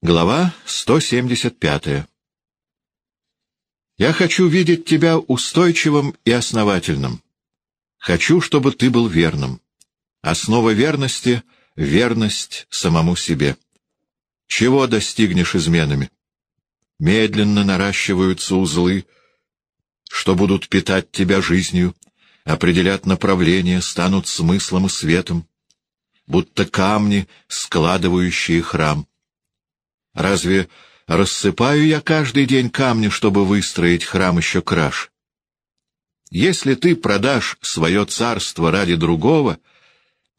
Глава 175 Я хочу видеть тебя устойчивым и основательным. Хочу, чтобы ты был верным. Основа верности — верность самому себе. Чего достигнешь изменами? Медленно наращиваются узлы, что будут питать тебя жизнью, определят направление, станут смыслом и светом, будто камни, складывающие храм. Разве рассыпаю я каждый день камни, чтобы выстроить храм еще краш? Если ты продашь свое царство ради другого,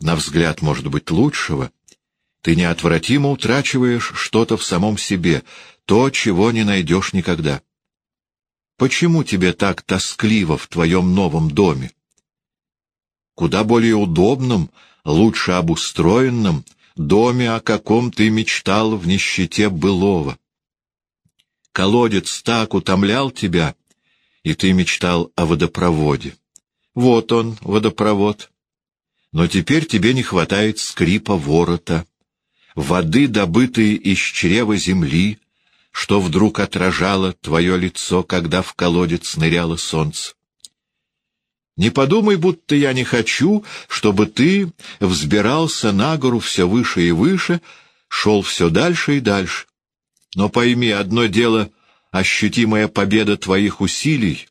на взгляд, может быть, лучшего, ты неотвратимо утрачиваешь что-то в самом себе, то, чего не найдешь никогда. Почему тебе так тоскливо в твоем новом доме? Куда более удобном, лучше обустроенном, доме, о каком ты мечтал в нищете былого. Колодец так утомлял тебя, и ты мечтал о водопроводе. Вот он, водопровод. Но теперь тебе не хватает скрипа ворота, воды, добытой из чрева земли, что вдруг отражало твое лицо, когда в колодец ныряло солнце. Не подумай, будто я не хочу, чтобы ты взбирался на гору все выше и выше, шел все дальше и дальше. Но пойми, одно дело — ощутимая победа твоих усилий,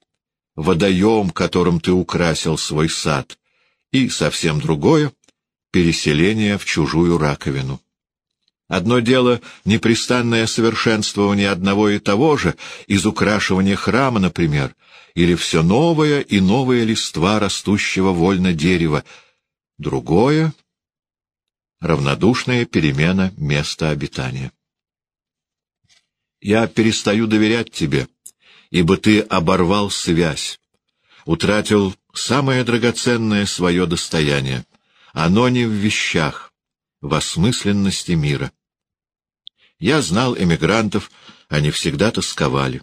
водоем, которым ты украсил свой сад, и совсем другое — переселение в чужую раковину. Одно дело — непрестанное совершенствование одного и того же, из украшивания храма, например — или все новое и новое листва растущего вольно дерева. Другое — равнодушная перемена места обитания. Я перестаю доверять тебе, ибо ты оборвал связь, утратил самое драгоценное свое достояние. Оно не в вещах, в осмысленности мира. Я знал эмигрантов, они всегда тосковали.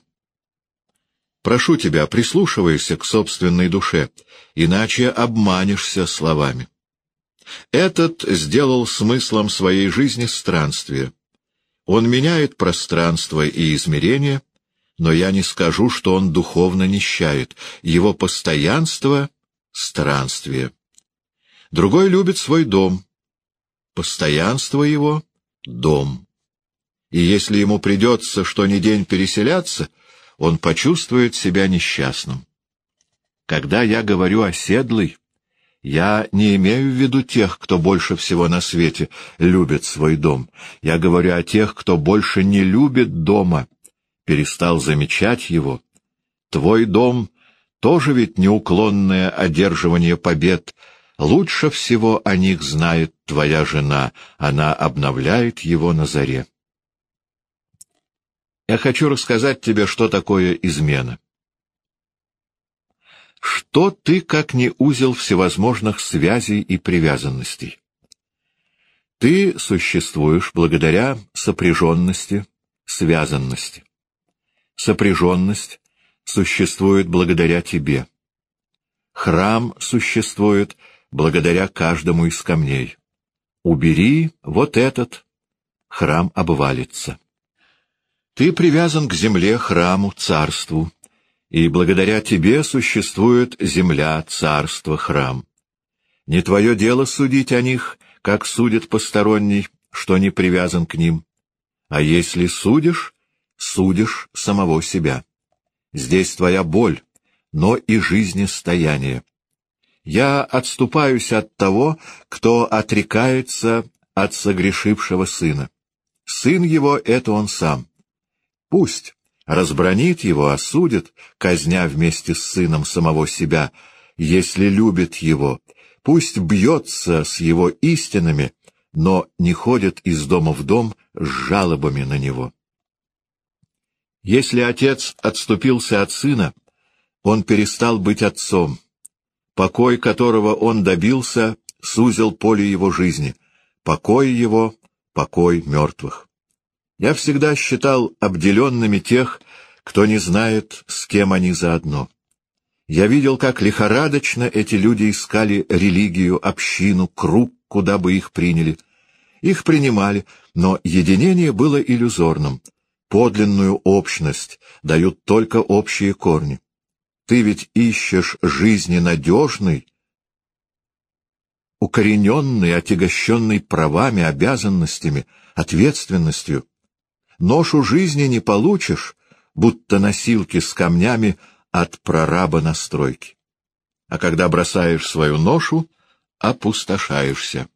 Прошу тебя, прислушивайся к собственной душе, иначе обманешься словами. Этот сделал смыслом своей жизни странствие. Он меняет пространство и измерение, но я не скажу, что он духовно нищает. Его постоянство — странствие. Другой любит свой дом. Постоянство его — дом. И если ему придется что ни день переселяться — он почувствует себя несчастным. Когда я говорю о седлой, я не имею в виду тех, кто больше всего на свете любит свой дом. Я говорю о тех, кто больше не любит дома, перестал замечать его. Твой дом тоже ведь неуклонное одерживание побед. Лучше всего о них знает твоя жена, она обновляет его на заре. Я хочу рассказать тебе, что такое измена. Что ты, как не узел всевозможных связей и привязанностей? Ты существуешь благодаря сопряженности, связанности. Сопряженность существует благодаря тебе. Храм существует благодаря каждому из камней. Убери вот этот, храм обвалится. Ты привязан к земле, храму, царству, и благодаря тебе существует земля, царство, храм. Не твое дело судить о них, как судит посторонний, что не привязан к ним. А если судишь, судишь самого себя. Здесь твоя боль, но и жизнестояние. Я отступаюсь от того, кто отрекается от согрешившего сына. Сын его — это он сам. Пусть разбронит его, осудит, казня вместе с сыном самого себя, если любит его, пусть бьется с его истинами, но не ходит из дома в дом с жалобами на него. Если отец отступился от сына, он перестал быть отцом. Покой, которого он добился, сузил поле его жизни. Покой его — покой мертвых. Я всегда считал обделенными тех, кто не знает, с кем они заодно. Я видел, как лихорадочно эти люди искали религию, общину, круг, куда бы их приняли. Их принимали, Но единение было иллюзорным. Подлинную общность дают только общие корни. Ты ведь ищешь жизни надежной, укорененной, отягощенной правами, обязанностями, ответственностью. Ношу жизни не получишь, будто носилки с камнями от прораба на стройке. А когда бросаешь свою ношу, опустошаешься.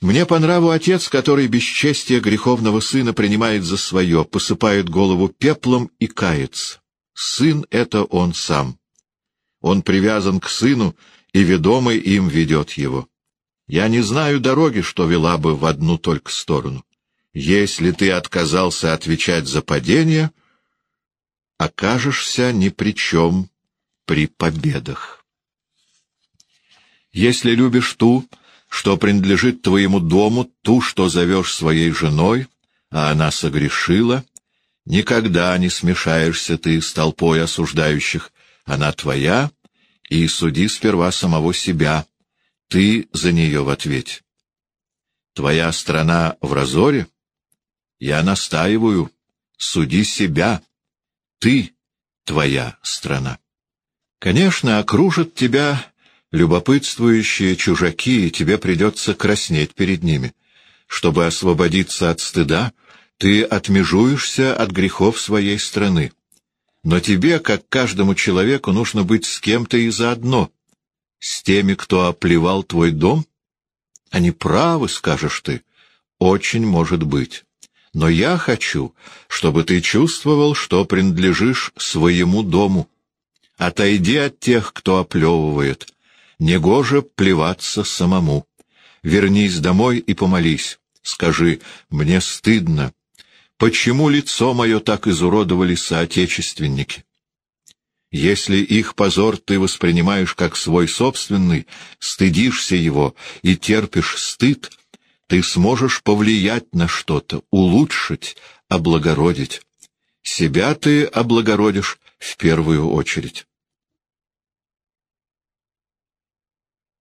Мне по нраву отец, который бесчестие греховного сына принимает за свое, посыпает голову пеплом и кается. Сын — это он сам. Он привязан к сыну, и ведомый им ведет его. Я не знаю дороги, что вела бы в одну только сторону. Если ты отказался отвечать за падение, окажешься ни при чем при победах. Если любишь ту, что принадлежит твоему дому, ту, что зовешь своей женой, а она согрешила, никогда не смешаешься ты с толпой осуждающих, она твоя, и суди сперва самого себя, ты за нее в ответе. Твоя страна в разоре? Я настаиваю, суди себя, ты твоя страна. Конечно, окружат тебя любопытствующие чужаки, и тебе придется краснеть перед ними. Чтобы освободиться от стыда, ты отмежуешься от грехов своей страны. Но тебе, как каждому человеку, нужно быть с кем-то и заодно. С теми, кто оплевал твой дом? Они правы, скажешь ты. Очень может быть. Но я хочу, чтобы ты чувствовал, что принадлежишь своему дому. Отойди от тех, кто оплевывает. Негоже плеваться самому. Вернись домой и помолись. Скажи, мне стыдно. Почему лицо мое так изуродовали соотечественники? Если их позор ты воспринимаешь как свой собственный, стыдишься его и терпишь стыд, ты сможешь повлиять на что-то, улучшить, облагородить. Себя ты облагородишь в первую очередь.